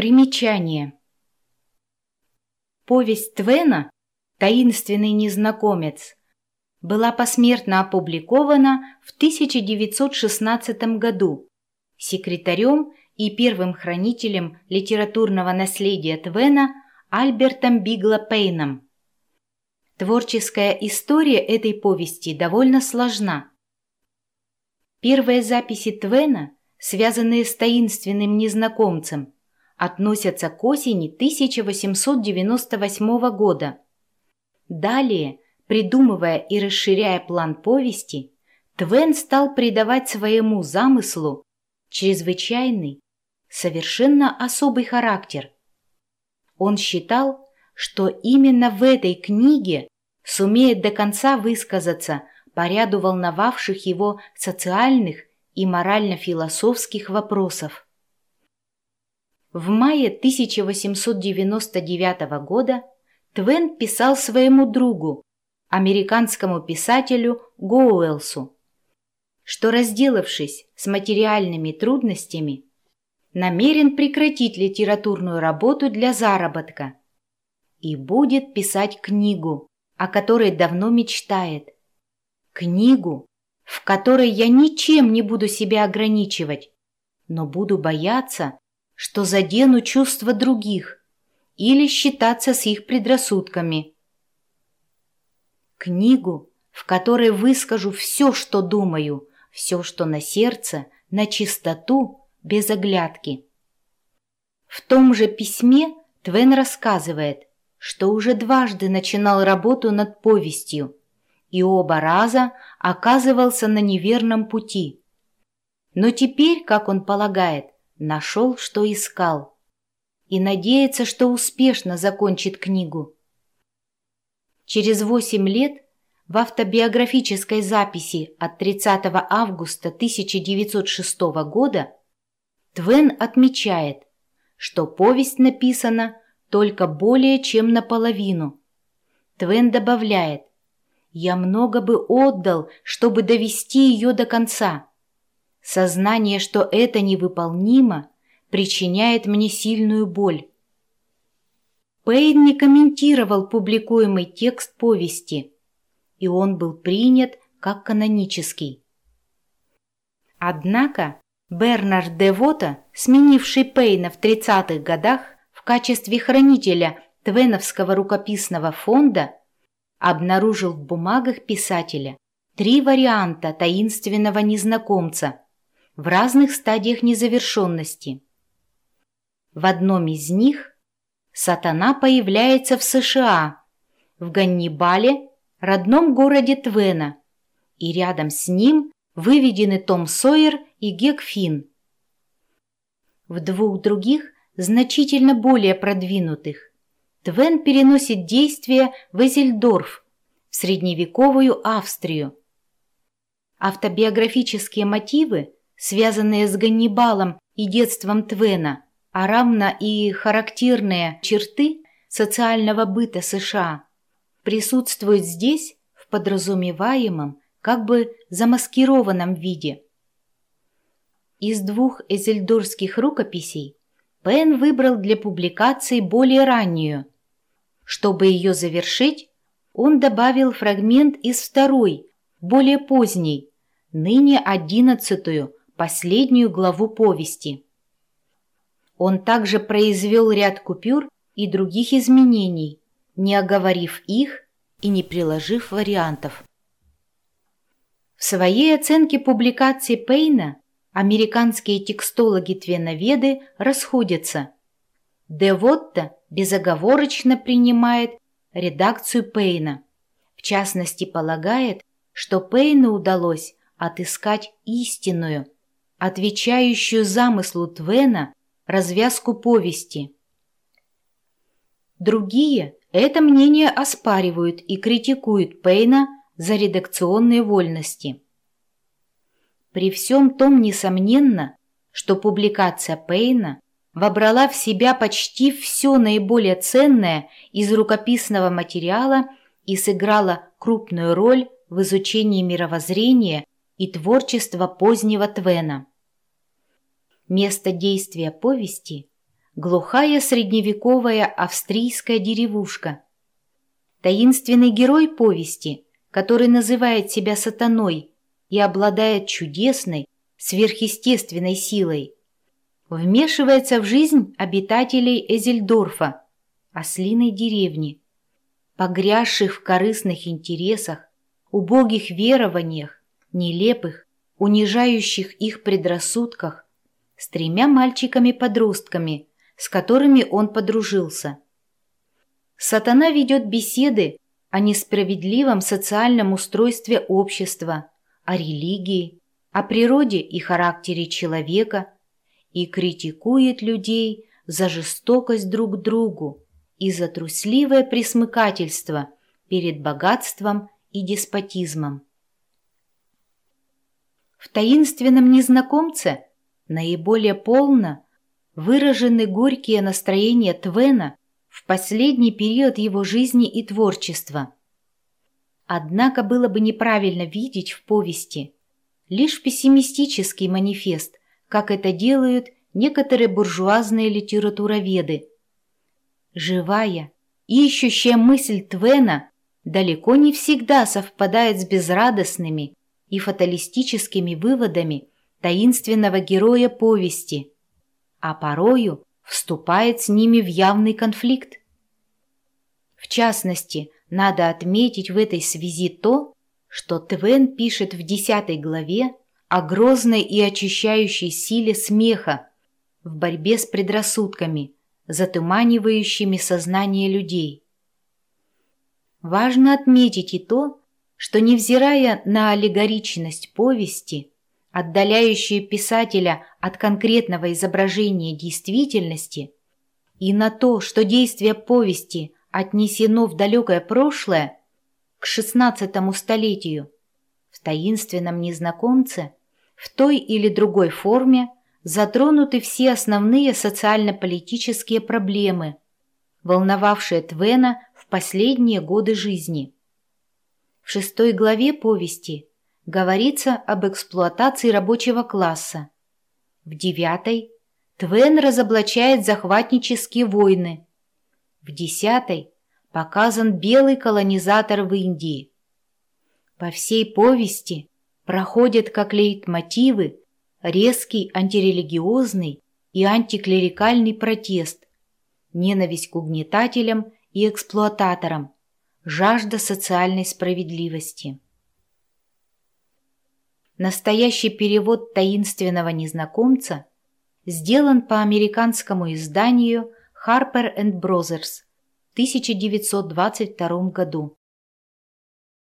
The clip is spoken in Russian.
Примечание. Повесть Твена «Таинственный незнакомец» была посмертно опубликована в 1916 году секретарем и первым хранителем литературного наследия Твена Альбертом Бигло Пейном. Творческая история этой повести довольно сложна. Первые записи Твена, связанные с таинственным незнакомцем, относятся к осени 1898 года. Далее, придумывая и расширяя план повести, Твен стал придавать своему замыслу чрезвычайный, совершенно особый характер. Он считал, что именно в этой книге сумеет до конца высказаться по ряду волновавших его социальных и морально-философских вопросов. В мае 1899 года Твен писал своему другу, американскому писателю Гоуэлсу, что, разделавшись с материальными трудностями, намерен прекратить литературную работу для заработка и будет писать книгу, о которой давно мечтает. Книгу, в которой я ничем не буду себя ограничивать, но буду бояться, что задену чувства других или считаться с их предрассудками. Книгу, в которой выскажу все, что думаю, все, что на сердце, на чистоту, без оглядки. В том же письме Твен рассказывает, что уже дважды начинал работу над повестью и оба раза оказывался на неверном пути. Но теперь, как он полагает, нашел, что искал, и надеется, что успешно закончит книгу. Через восемь лет в автобиографической записи от 30 августа 1906 года Твен отмечает, что повесть написана только более чем наполовину. Твен добавляет, «Я много бы отдал, чтобы довести ее до конца. Сознание, что это невыполнимо, причиняет мне сильную боль». Пейн не комментировал публикуемый текст повести – и он был принят как канонический. Однако Бернард Девота, сменивший Пейна в 30-х годах в качестве хранителя Твеновского рукописного фонда, обнаружил в бумагах писателя три варианта таинственного незнакомца в разных стадиях незавершенности. В одном из них сатана появляется в США, в Ганнибале родном городе Твена, и рядом с ним выведены Том Сойер и Гек Финн. В двух других, значительно более продвинутых, Твен переносит действие в Эзельдорф, в средневековую Австрию. Автобиографические мотивы, связанные с Ганнибалом и детством Твена, а равно и характерные черты социального быта США – присутствует здесь в подразумеваемом, как бы замаскированном виде. Из двух эзельдорских рукописей Пен выбрал для публикации более раннюю. Чтобы ее завершить, он добавил фрагмент из второй, более поздней, ныне одиннадцатую, последнюю главу повести. Он также произвел ряд купюр и других изменений, не оговорив их и не приложив вариантов. В своей оценке публикации Пейна американские текстологи-твеноведы расходятся. Девотта безоговорочно принимает редакцию Пейна. В частности, полагает, что Пейну удалось отыскать истинную, отвечающую замыслу Твена развязку повести. Другие это мнение оспаривают и критикуют Пейна за редакционные вольности. При всем том несомненно, что публикация Пейна вобрала в себя почти все наиболее ценное из рукописного материала и сыграла крупную роль в изучении мировоззрения и творчества позднего Твена. Место действия повести – глухая средневековая австрийская деревушка. Таинственный герой повести, который называет себя сатаной и обладает чудесной, сверхъестественной силой, вмешивается в жизнь обитателей Эзельдорфа, ослиной деревни, погрязших в корыстных интересах, убогих верованиях, нелепых, унижающих их предрассудках, с тремя мальчиками-подростками, с которыми он подружился. Сатана ведет беседы о несправедливом социальном устройстве общества, о религии, о природе и характере человека и критикует людей за жестокость друг к другу и за трусливое присмыкательство перед богатством и деспотизмом. В таинственном незнакомце наиболее полно выражены горькие настроения Твена в последний период его жизни и творчества. Однако было бы неправильно видеть в повести лишь пессимистический манифест, как это делают некоторые буржуазные литературоведы. Живая, ищущая мысль Твена далеко не всегда совпадает с безрадостными и фаталистическими выводами таинственного героя повести, а порою вступает с ними в явный конфликт. В частности, надо отметить в этой связи то, что Твен пишет в десятой главе о грозной и очищающей силе смеха в борьбе с предрассудками, затуманивающими сознание людей. Важно отметить и то, что, невзирая на аллегоричность повести, отдаляющую писателя от конкретного изображения действительности, и на то, что действие повести отнесено в далекое прошлое, к XVI столетию, в таинственном незнакомце, в той или другой форме затронуты все основные социально-политические проблемы, волновавшие Твена в последние годы жизни. В шестой главе повести говорится об эксплуатации рабочего класса. В девятой Твен разоблачает захватнические войны. В десятой показан белый колонизатор в Индии. По всей повести проходят как лейтмотивы резкий антирелигиозный и антиклерикальный протест, ненависть к угнетателям и эксплуататорам, жажда социальной справедливости. Настоящий перевод таинственного незнакомца сделан по американскому изданию Harper Brothers – 1922 году.